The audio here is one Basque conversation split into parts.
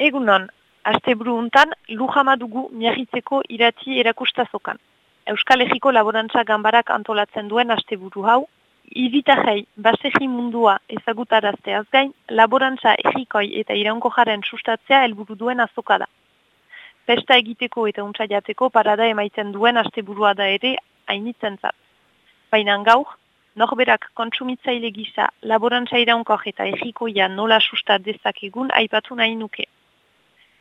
Egunon, aste untan, Lujama dugu miagitzeko irati erakustazokan. Euskal Herriko Laborantza Gambarak antolatzen duen asteburu hau, ibitajei basegi mundua ezagutarazteaz gain, laborantza egikoi eta iraunko jaren sustatzea helburu duen azoka da. Pesta egiteko eta untsa jateko parada emaiten duen asteburua da ere hainitzen zat. Baina gaur, norberak kontsumitzaile gisa laborantza iraunko eta egikoia nola sustat dezakegun aipatu nahi nuke.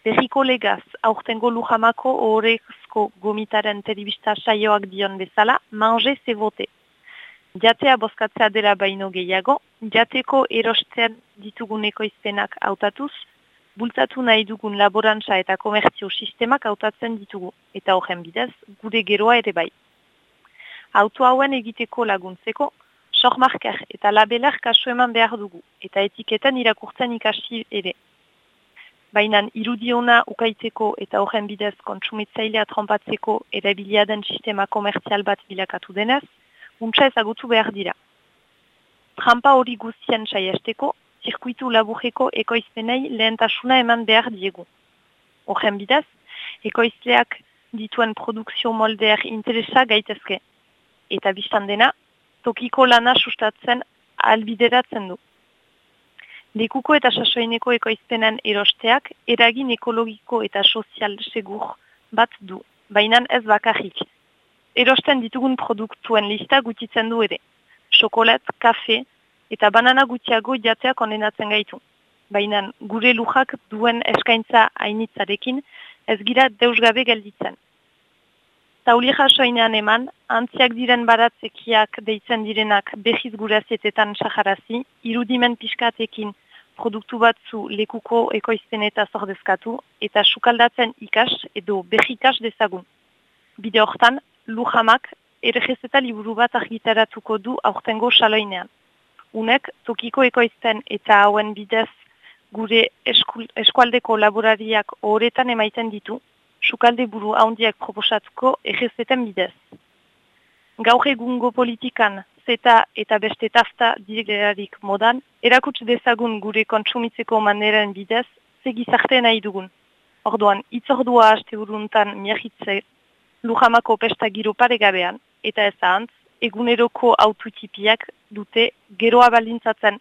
Berriko legaz, aurtengo lujamako horrezko gomitaren telebista saioak dion bezala, manje ze vote. Jatea bozkatzea dela baino gehiago, jateko erosten ditugun ekoizpenak autatuz, bultzatu nahi dugun laborantza eta komertzio sistemak hautatzen ditugu, eta horren bidez, gure geroa ere bai. Auto hauen egiteko laguntzeko, sormarker eta labelar kasu eman behar dugu, eta etiketan irakurtzen ikasi ere. Baina irudiona ukaitzeko eta horren bidez kontsumitzailea trompatzeko erabilia den sistema komertzial bat bilakatu denez, untsa ezagutu behar dira. Trampa hori guztien saiesteko, zirkuitu laburreko ekoizpenei lehentasuna eman behar diegu. Horren bidez, ekoizleak dituen produkzio moldeak interesa gaitezke. Eta biztan dena, tokiko lana sustatzen albideratzen du. Lekuko eta sasoineko ekoizpenan erosteak eragin ekologiko eta sozial segur bat du, baina ez bakarrik. Erosten ditugun produktuen lista gutitzen du ere. Xokolat, kafe eta banana gutiago jateak kondenatzen gaitu. Baina gure lujak duen eskaintza hainitzarekin ez gira deusgabe gelditzen. Tauli jasoinean eman, antziak diren baratzekiak deitzen direnak behiz gurazietetan saharazi, irudimen piskatekin produktu batzu lekuko ekoizpen eta zordezkatu, eta sukaldatzen ikas edo behikas dezagun. Bide hortan, lujamak errez eta liburu bat argitaratuko du aurtengo saloinean. Unek, tokiko ekoizten eta hauen bidez gure eskualdeko laborariak horretan emaiten ditu, sukalde buru haundiak proposatuko errezeten bidez. Gaur egungo politikan zeta eta beste tafta digerarik modan, erakuts dezagun gure kontsumitzeko maneren bidez, segizarte nahi dugun. Orduan, itzordua haste uruntan miahitze lujamako pesta giro paregabean, eta ez ahantz, eguneroko aututipiak dute geroa balintzatzen